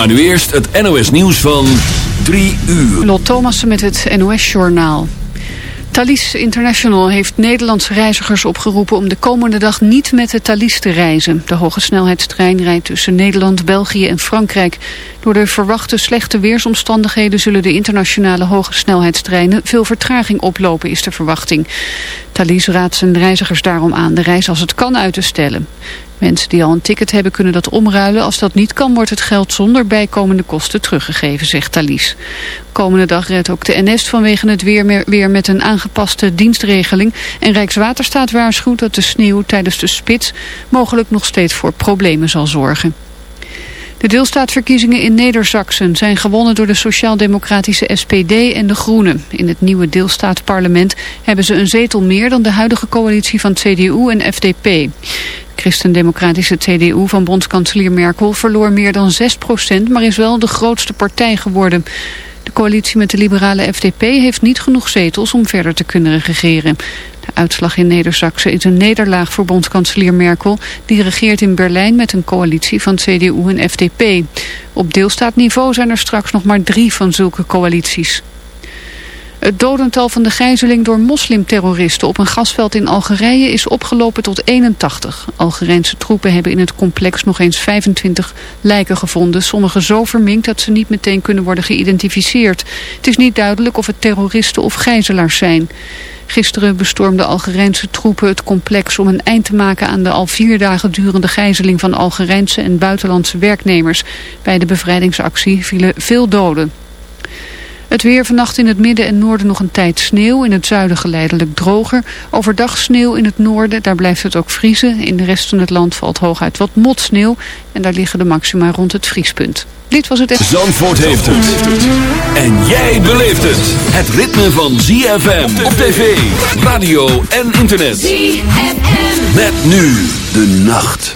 Maar nu eerst het NOS nieuws van 3 uur. Lot Thomassen met het NOS Journaal. Thalys International heeft Nederlandse reizigers opgeroepen om de komende dag niet met de Thalys te reizen. De hoge snelheidstrein rijdt tussen Nederland, België en Frankrijk. Door de verwachte slechte weersomstandigheden zullen de internationale hoge snelheidstreinen veel vertraging oplopen, is de verwachting. Thalys raadt zijn reizigers daarom aan de reis als het kan uit te stellen. Mensen die al een ticket hebben kunnen dat omruilen. Als dat niet kan wordt het geld zonder bijkomende kosten teruggegeven, zegt Thalys. Komende dag redt ook de NS vanwege het weer, weer met een aangepaste dienstregeling. En Rijkswaterstaat waarschuwt dat de sneeuw tijdens de spits mogelijk nog steeds voor problemen zal zorgen. De deelstaatverkiezingen in Neder-Zaksen zijn gewonnen door de sociaal-democratische SPD en de Groenen. In het nieuwe deelstaatparlement hebben ze een zetel meer dan de huidige coalitie van CDU en FDP. Christendemocratische CDU van bondskanselier Merkel verloor meer dan 6% maar is wel de grootste partij geworden. De coalitie met de liberale FDP heeft niet genoeg zetels om verder te kunnen regeren. De uitslag in neder is een nederlaag voor bondskanselier Merkel. Die regeert in Berlijn met een coalitie van CDU en FDP. Op deelstaatniveau zijn er straks nog maar drie van zulke coalities. Het dodental van de gijzeling door moslimterroristen op een gasveld in Algerije is opgelopen tot 81. Algerijnse troepen hebben in het complex nog eens 25 lijken gevonden. Sommige zo verminkt dat ze niet meteen kunnen worden geïdentificeerd. Het is niet duidelijk of het terroristen of gijzelaars zijn. Gisteren bestormden Algerijnse troepen het complex om een eind te maken aan de al vier dagen durende gijzeling van Algerijnse en buitenlandse werknemers. Bij de bevrijdingsactie vielen veel doden. Het weer vannacht in het midden en noorden nog een tijd sneeuw. In het zuiden geleidelijk droger. Overdag sneeuw in het noorden, daar blijft het ook vriezen. In de rest van het land valt hooguit wat motsneeuw. En daar liggen de maxima rond het vriespunt. Dit was het... Zandvoort heeft het. En jij beleeft het. Het ritme van ZFM op tv, radio en internet. ZFM. Met nu de nacht.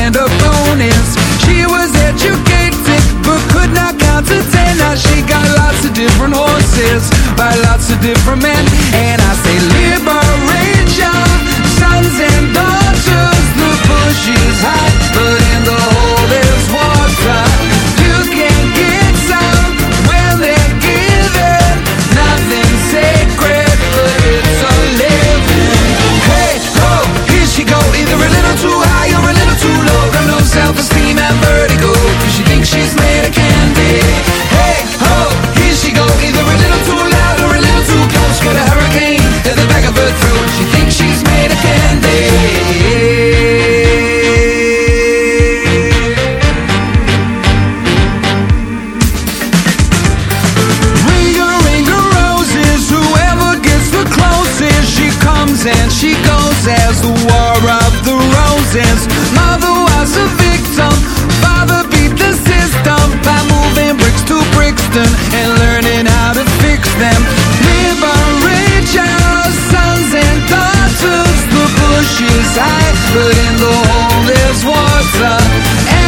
and a bonus, She was educated but could not count to ten. Now she got lots of different horses by lots of different men. And I say liberate your sons and daughters The push is hot but in the innocence. Mother was a victim, father beat the system by moving bricks to Brixton and learning how to fix them. Liberate our sons and daughters. The bush is high, but in the hole there's water.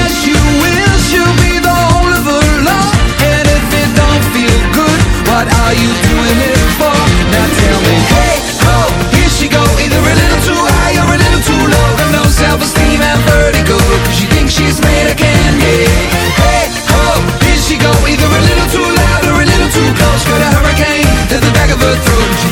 As you will, she'll be the whole of her love. And if it don't feel good, what are you doing? this made of candy Hey, here she Either a little too loud or a little too close. Got a hurricane to the back of her throat.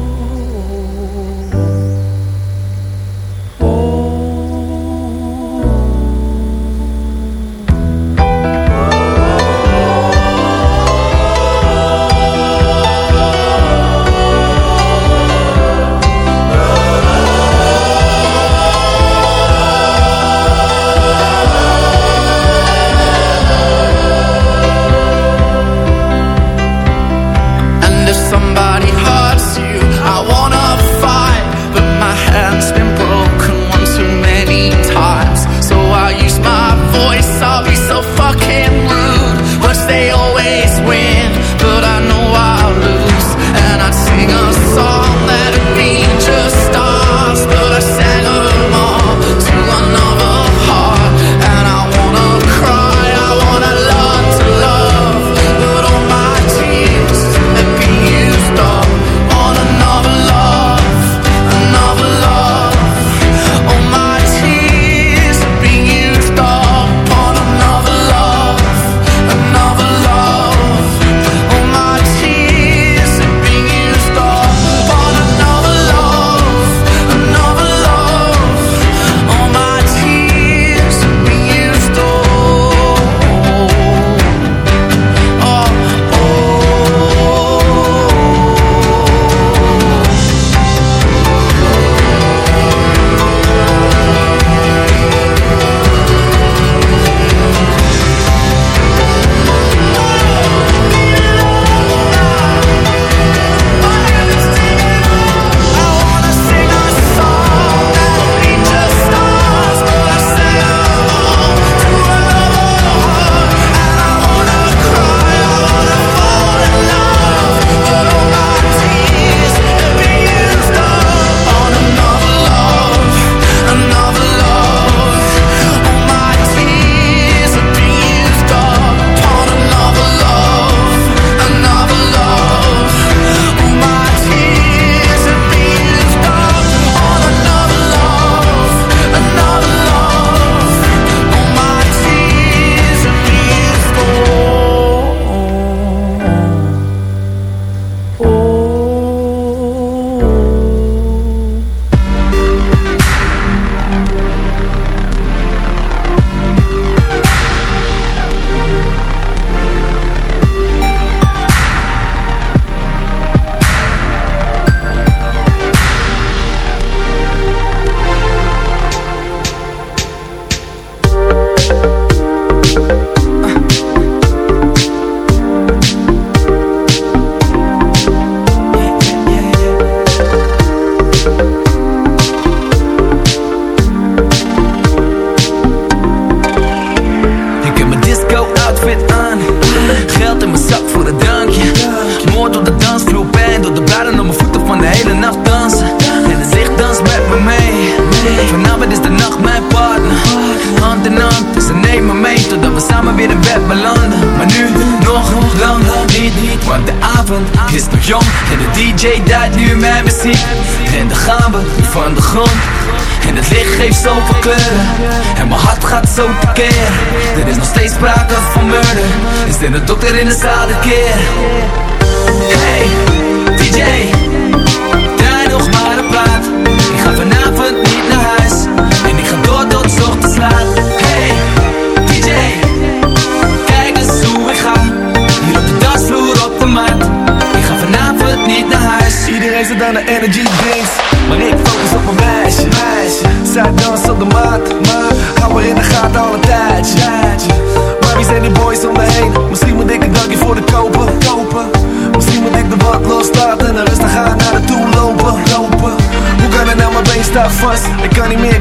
ben de dokter in de zaal keer. Hey.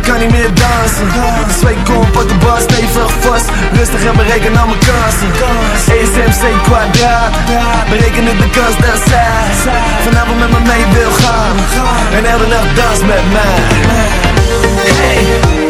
ik kan niet meer dansen. Twee komp de bas, stevig vast. Rustig en bereken al mijn kansen. ESMC kwadraat. Bereken het de kans dat zij Vanavond met me mee wil gaan. En elke nacht dans met mij. Hey.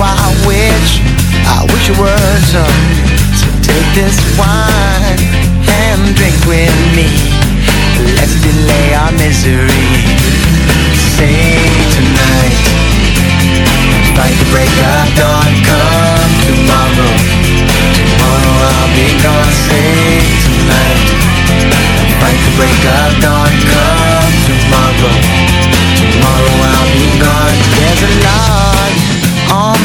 why I wish, I wish it were some So take this wine and drink with me. Let's delay our misery. Say tonight Fight the break of dawn. Come tomorrow. Tomorrow I'll be gone. Say tonight Fight the break of dawn. Come tomorrow. Tomorrow I'll be gone. There's a lot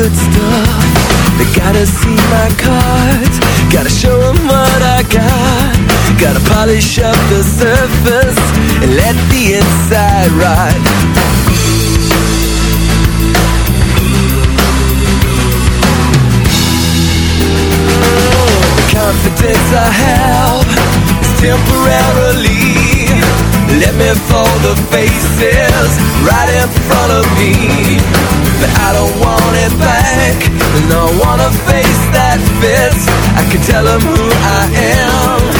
good stuff. They gotta see my cards. Gotta show them what I got. Gotta polish up the surface And let the inside rot The confidence I have Is temporarily. Let me fold the faces Right in front of me. But I don't want it back. And I want a face that fits. I can tell them who I am.